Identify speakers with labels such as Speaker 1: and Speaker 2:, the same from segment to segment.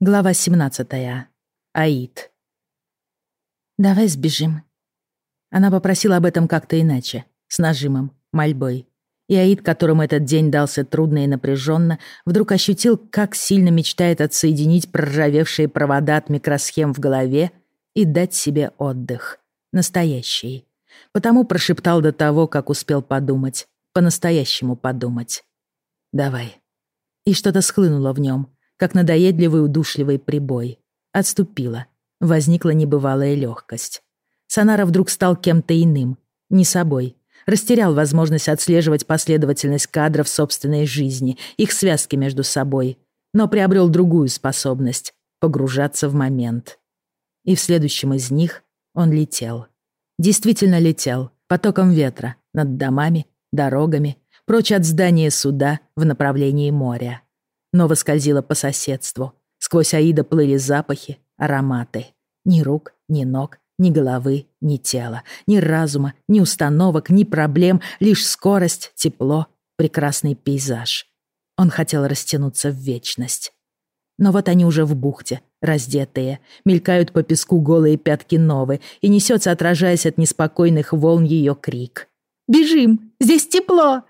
Speaker 1: Глава 17. Аид. «Давай сбежим». Она попросила об этом как-то иначе, с нажимом, мольбой. И Аид, которому этот день дался трудно и напряженно, вдруг ощутил, как сильно мечтает отсоединить проржавевшие провода от микросхем в голове и дать себе отдых. Настоящий. Потому прошептал до того, как успел подумать. По-настоящему подумать. «Давай». И что-то схлынуло в нем, как надоедливый удушливый прибой. Отступила. Возникла небывалая легкость. Санара вдруг стал кем-то иным, не собой. Растерял возможность отслеживать последовательность кадров собственной жизни, их связки между собой, но приобрел другую способность — погружаться в момент. И в следующем из них он летел. Действительно летел, потоком ветра, над домами, дорогами, прочь от здания суда в направлении моря. Нова скользила по соседству. Сквозь Аида плыли запахи, ароматы. Ни рук, ни ног, ни головы, ни тела, ни разума, ни установок, ни проблем, лишь скорость, тепло, прекрасный пейзаж. Он хотел растянуться в вечность. Но вот они уже в бухте, раздетые, мелькают по песку голые пятки Новы, и несется, отражаясь от неспокойных волн, ее крик. «Бежим! Здесь тепло!»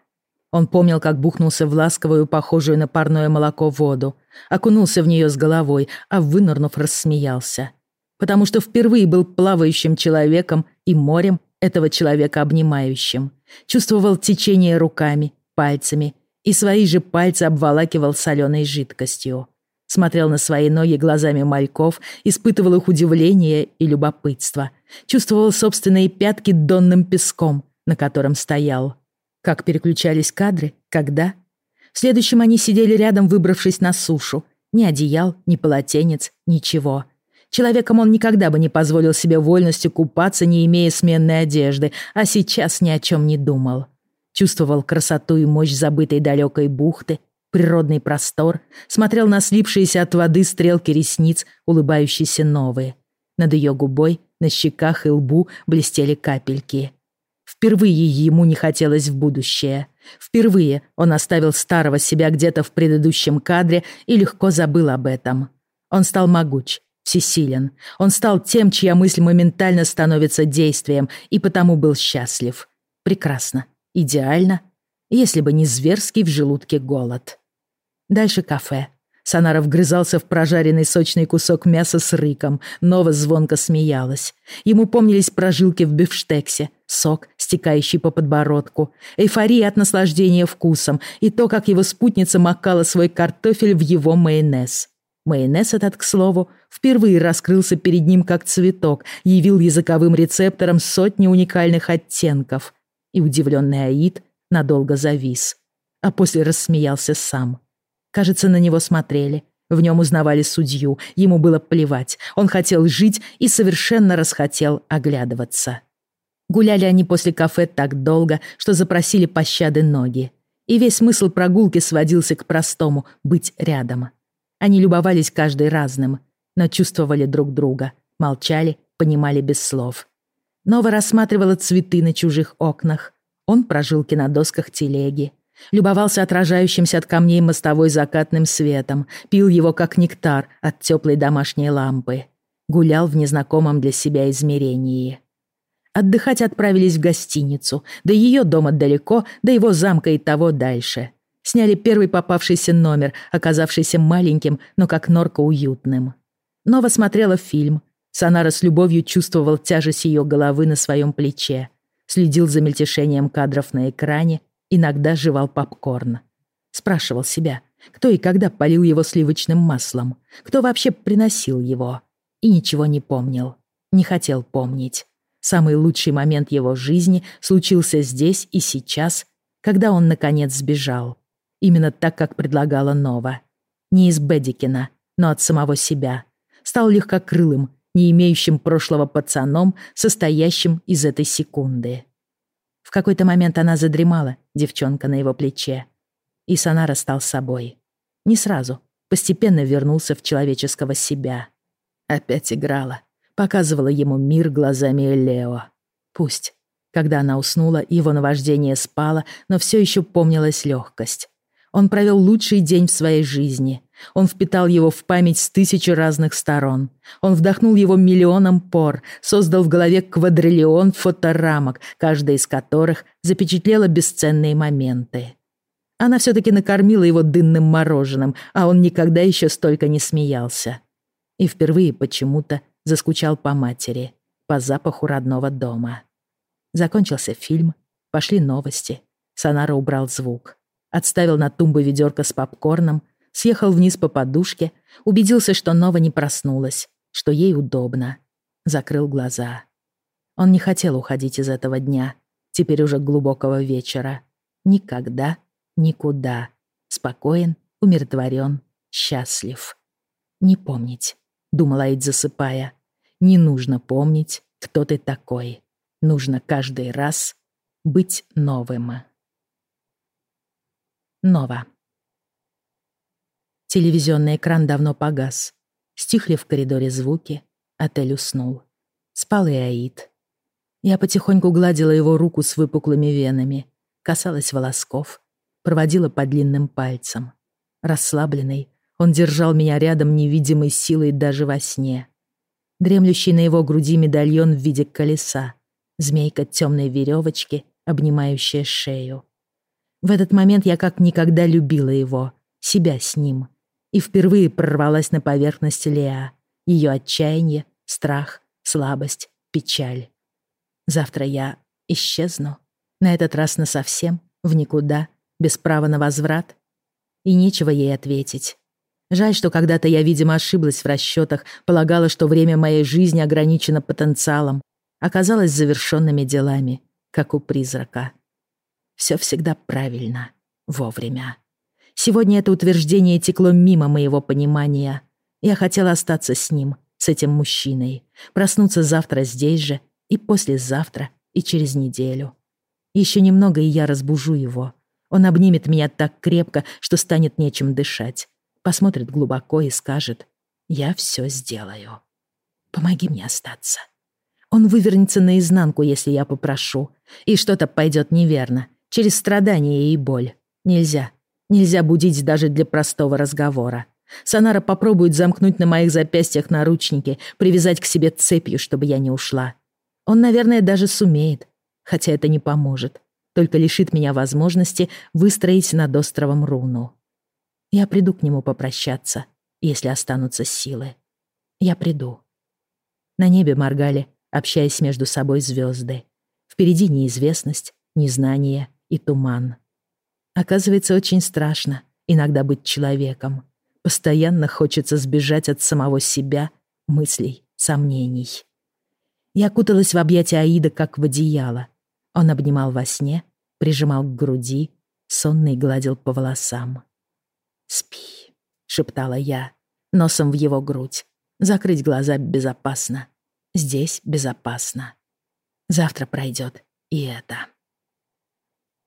Speaker 1: Он помнил, как бухнулся в ласковую, похожую на парное молоко воду, окунулся в нее с головой, а вынырнув, рассмеялся. Потому что впервые был плавающим человеком и морем этого человека обнимающим. Чувствовал течение руками, пальцами, и свои же пальцы обволакивал соленой жидкостью. Смотрел на свои ноги глазами мальков, испытывал их удивление и любопытство. Чувствовал собственные пятки донным песком, на котором стоял. Как переключались кадры, когда? В следующем они сидели рядом, выбравшись на сушу. Ни одеял, ни полотенец, ничего. Человеком он никогда бы не позволил себе вольностью купаться, не имея сменной одежды, а сейчас ни о чем не думал. Чувствовал красоту и мощь забытой далекой бухты, природный простор, смотрел на слипшиеся от воды стрелки ресниц, улыбающиеся новые. Над ее губой, на щеках и лбу блестели капельки. Впервые ему не хотелось в будущее. Впервые он оставил старого себя где-то в предыдущем кадре и легко забыл об этом. Он стал могуч, всесилен. Он стал тем, чья мысль моментально становится действием, и потому был счастлив. Прекрасно, идеально, если бы не зверский в желудке голод. Дальше кафе. Санара вгрызался в прожаренный сочный кусок мяса с рыком. Нова звонко смеялась. Ему помнились прожилки в бифштексе, сок, стекающий по подбородку, эйфория от наслаждения вкусом и то, как его спутница макала свой картофель в его майонез. Майонез этот, к слову, впервые раскрылся перед ним как цветок, явил языковым рецептором сотни уникальных оттенков. И удивленный Аид надолго завис. А после рассмеялся сам. Кажется, на него смотрели. В нем узнавали судью. Ему было плевать. Он хотел жить и совершенно расхотел оглядываться. Гуляли они после кафе так долго, что запросили пощады ноги. И весь смысл прогулки сводился к простому — быть рядом. Они любовались каждый разным, но чувствовали друг друга, молчали, понимали без слов. Нова рассматривала цветы на чужих окнах. Он прожилки на досках телеги. Любовался отражающимся от камней мостовой закатным светом, пил его как нектар от теплой домашней лампы. Гулял в незнакомом для себя измерении. Отдыхать отправились в гостиницу, до ее дома далеко, до его замка и того дальше. Сняли первый попавшийся номер, оказавшийся маленьким, но как норка уютным. Нова смотрела фильм. Санара с любовью чувствовал тяжесть ее головы на своем плече. Следил за мельтешением кадров на экране Иногда жевал попкорн. Спрашивал себя, кто и когда полил его сливочным маслом, кто вообще приносил его. И ничего не помнил. Не хотел помнить. Самый лучший момент его жизни случился здесь и сейчас, когда он, наконец, сбежал. Именно так, как предлагала Нова. Не из Бедикина, но от самого себя. Стал легкокрылым, не имеющим прошлого пацаном, состоящим из этой секунды. В какой-то момент она задремала, девчонка на его плече. И Санара стал собой. Не сразу, постепенно вернулся в человеческого себя. Опять играла, показывала ему мир глазами Лео. Пусть. Когда она уснула, его наваждение спало, но все еще помнилась легкость. Он провел лучший день в своей жизни. Он впитал его в память с тысячи разных сторон. Он вдохнул его миллионом пор, создал в голове квадриллион фоторамок, каждая из которых запечатлела бесценные моменты. Она все-таки накормила его дынным мороженым, а он никогда еще столько не смеялся. И впервые почему-то заскучал по матери, по запаху родного дома. Закончился фильм, пошли новости. Сонара убрал звук. Отставил на тумбу ведерко с попкорном, съехал вниз по подушке, убедился, что Нова не проснулась, что ей удобно. Закрыл глаза. Он не хотел уходить из этого дня, теперь уже глубокого вечера. Никогда, никуда. Спокоен, умиротворен, счастлив. «Не помнить», — думала Эйд, засыпая. «Не нужно помнить, кто ты такой. Нужно каждый раз быть новым». Нова. Телевизионный экран давно погас. Стихли в коридоре звуки. Отель уснул. Спал и Аид. Я потихоньку гладила его руку с выпуклыми венами, касалась волосков, проводила по длинным пальцам. Расслабленный, он держал меня рядом невидимой силой даже во сне. Дремлющий на его груди медальон в виде колеса, змейка темной веревочки, обнимающая шею. В этот момент я как никогда любила его, себя с ним и впервые прорвалась на поверхность Леа. Ее отчаяние, страх, слабость, печаль. Завтра я исчезну. На этот раз насовсем, в никуда, без права на возврат. И нечего ей ответить. Жаль, что когда-то я, видимо, ошиблась в расчетах, полагала, что время моей жизни ограничено потенциалом, оказалось завершенными делами, как у призрака. Все всегда правильно, вовремя. Сегодня это утверждение текло мимо моего понимания. Я хотела остаться с ним, с этим мужчиной, проснуться завтра здесь же, и послезавтра, и через неделю. Еще немного, и я разбужу его. Он обнимет меня так крепко, что станет нечем дышать. Посмотрит глубоко и скажет «Я все сделаю». Помоги мне остаться. Он вывернется наизнанку, если я попрошу. И что-то пойдет неверно, через страдания и боль. Нельзя, Нельзя будить даже для простого разговора. Санара попробует замкнуть на моих запястьях наручники, привязать к себе цепью, чтобы я не ушла. Он, наверное, даже сумеет, хотя это не поможет, только лишит меня возможности выстроить над островом руну. Я приду к нему попрощаться, если останутся силы. Я приду. На небе моргали, общаясь между собой звезды. Впереди неизвестность, незнание и туман. Оказывается, очень страшно иногда быть человеком. Постоянно хочется сбежать от самого себя, мыслей, сомнений. Я куталась в объятия Аида, как в одеяло. Он обнимал во сне, прижимал к груди, сонный гладил по волосам. «Спи», — шептала я, носом в его грудь. Закрыть глаза безопасно. Здесь безопасно. Завтра пройдет и это.